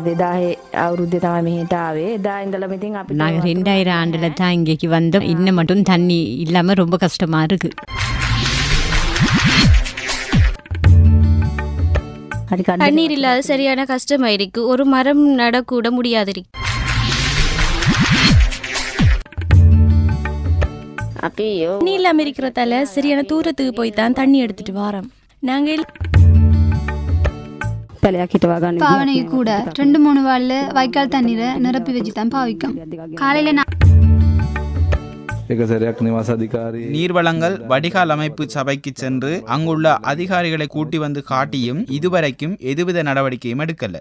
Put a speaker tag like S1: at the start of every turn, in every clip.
S1: අවුරුද්දේ 10 අවුරුද්දේ තමයි මෙහෙට ආවේ. එදා ඉඳලම ඉතින් අපිට
S2: நாங்கள் ரெண்டாயிரம் ஆண்டுல தான் இங்கேக்கு வந்தோம் இன்னும் மட்டும் தண்ணி இல்லாம ரொம்ப கஷ்டமா இருக்கு
S1: හරි කඩ
S3: தண்ணீர் இல்லாத சரியான கஷ்டமாயிருக்கு ஒரு மரம் நடக்கூட முடியாது
S1: අපි යෝ
S4: தண்ணி இல்லாம இருக்கிறதால சரியான தூரத்துக்கு போய் தான் தண்ணி எடுத்துட்டு வாரோம் நாங்கள்
S1: தலையாக்கிட்டு வாங்க
S5: பாவனையும் கூட ரெண்டு மூணு வாளில் வாய்க்கால் தண்ணீரை நிரப்பி வச்சு பாவிக்கும். காலையில் நான்
S6: நீர்
S7: வளங்கள் வடிகால் அமைப்பு சபைக்கு சென்று அங்குள்ள அதிகாரிகளை கூட்டி வந்து காட்டியும் இதுவரைக்கும் எதுவித நடவடிக்கையும் எடுக்கல.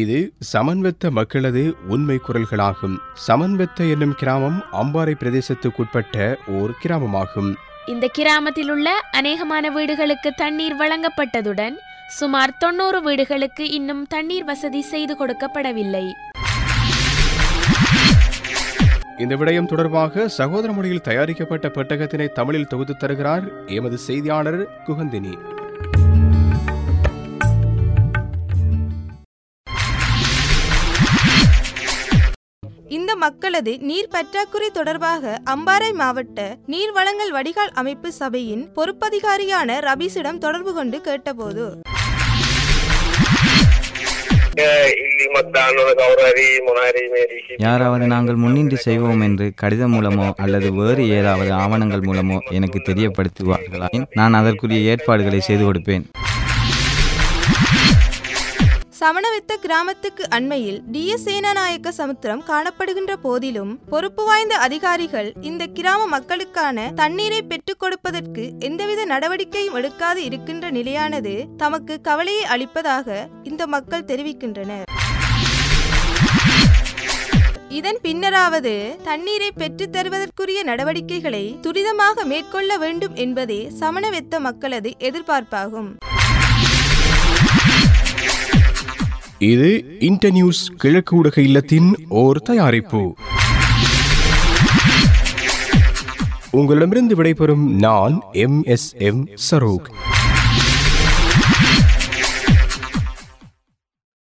S8: இது சமன்வெத்த மக்களது உண்மை குரல்களாகும். சமன்வெத்த என்னும் கிராமம் அம்பாறை பிரதேசத்துக்குட்பட்ட ஓர் கிராமமாகும்.
S9: இந்த கிராமத்தில் உள்ள அநேகமான வீடுகளுக்கு தண்ணீர் வழங்கப்பட்டதுடன் சுமார் தொண்ணூறு வீடுகளுக்கு இன்னும் தண்ணீர் வசதி செய்து கொடுக்கப்படவில்லை.
S8: இந்த விடயம் தொடர்பாக சகோதர மொழியில் தயாரிக்கப்பட்ட பெட்டகத்தினை தமிழில் தொகுத்து தருகிறார் எமது செய்தியாளர் குகந்தினி.
S10: இந்த மக்களது நீர் பற்றாக்குறை தொடர்பாக அம்பாறை மாவட்ட நீர் வழங்கல் வடிகால் அமைப்பு சபையின் பொறுப்பதிகாரியான ரபீஸிடம் தொடர்பு கொண்டு கேட்டபோது.
S11: யாராவது நாங்கள் முன்னின்று செய்வோம் என்று கடிதம் மூலமோ அல்லது வேறு ஏதாவது ஆவணங்கள் மூலமோ எனக்கு தெரியப்படுத்துவார்களாயின் நான் அதற்குரிய ஏற்பாடுகளை செய்து கொடுப்பேன்.
S10: சமணவித்த கிராமத்துக்கு அண்மையில் டிஎஸ் சேனாநாயக்க சமுத்திரம் காணப்படுகின்ற போதிலும் பொறுப்பு வாய்ந்த அதிகாரிகள் இந்த கிராம மக்களுக்கான தண்ணீரை பெற்றுக் கொடுப்பதற்கு எந்தவித நடவடிக்கையும் எடுக்காது இருக்கின்ற நிலையானது தமக்கு கவலையை அளிப்பதாக இந்த மக்கள் தெரிவிக்கின்றனர். இதன் பின்னராவது தண்ணீரை பெற்றுத் தருவதற்குரிய நடவடிக்கைகளை துரிதமாக மேற்கொள்ள வேண்டும் என்பதே சமணவெத்த மக்களது எதிர்பார்ப்பாகும்.
S8: இது இன்டர்நியூஸ் கிழக்கு ஊடக இல்லத்தின் ஓர் தயாரிப்பு. உங்களிடமிருந்து விடைபெறும் நான் எம் எஸ் எம் சரோக்.